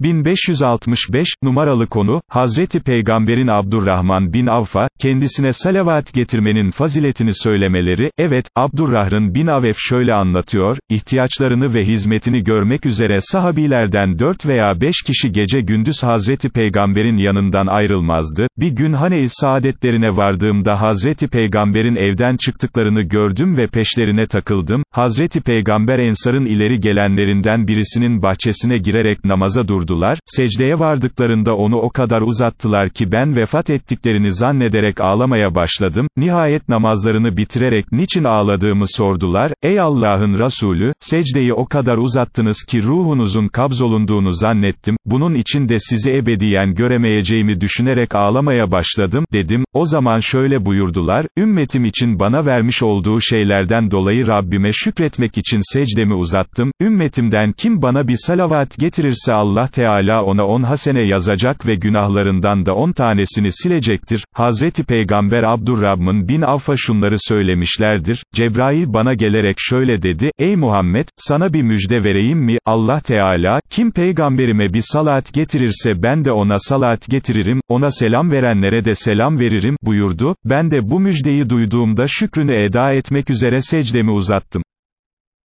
1565, numaralı konu, Hazreti Peygamberin Abdurrahman bin Avf'a, kendisine salavat getirmenin faziletini söylemeleri, evet, Abdurrahman bin Avf şöyle anlatıyor, ihtiyaçlarını ve hizmetini görmek üzere sahabilerden dört veya beş kişi gece gündüz Hazreti Peygamberin yanından ayrılmazdı, bir gün Hane-i saadetlerine vardığımda Hazreti Peygamberin evden çıktıklarını gördüm ve peşlerine takıldım, Hazreti Peygamber Ensar'ın ileri gelenlerinden birisinin bahçesine girerek namaza durdu, durdular, secdeye vardıklarında onu o kadar uzattılar ki ben vefat ettiklerini zannederek ağlamaya başladım, nihayet namazlarını bitirerek niçin ağladığımı sordular, ey Allah'ın Resulü, secdeyi o kadar uzattınız ki ruhunuzun kabzolunduğunu zannettim, bunun için de sizi ebediyen göremeyeceğimi düşünerek ağlamaya başladım, dedim, o zaman şöyle buyurdular, ümmetim için bana vermiş olduğu şeylerden dolayı Rabbime şükretmek için secdemi uzattım, ümmetimden kim bana bir salavat getirirse Allah Teala ona on hasene yazacak ve günahlarından da on tanesini silecektir. Hazreti Peygamber Abdurrahman bin Avf'a şunları söylemişlerdir. Cebrail bana gelerek şöyle dedi, ey Muhammed, sana bir müjde vereyim mi? Allah Teala, kim peygamberime bir salat getirirse ben de ona salat getiririm, ona selam verenlere de selam veririm, buyurdu. Ben de bu müjdeyi duyduğumda şükrünü eda etmek üzere secdemi uzattım.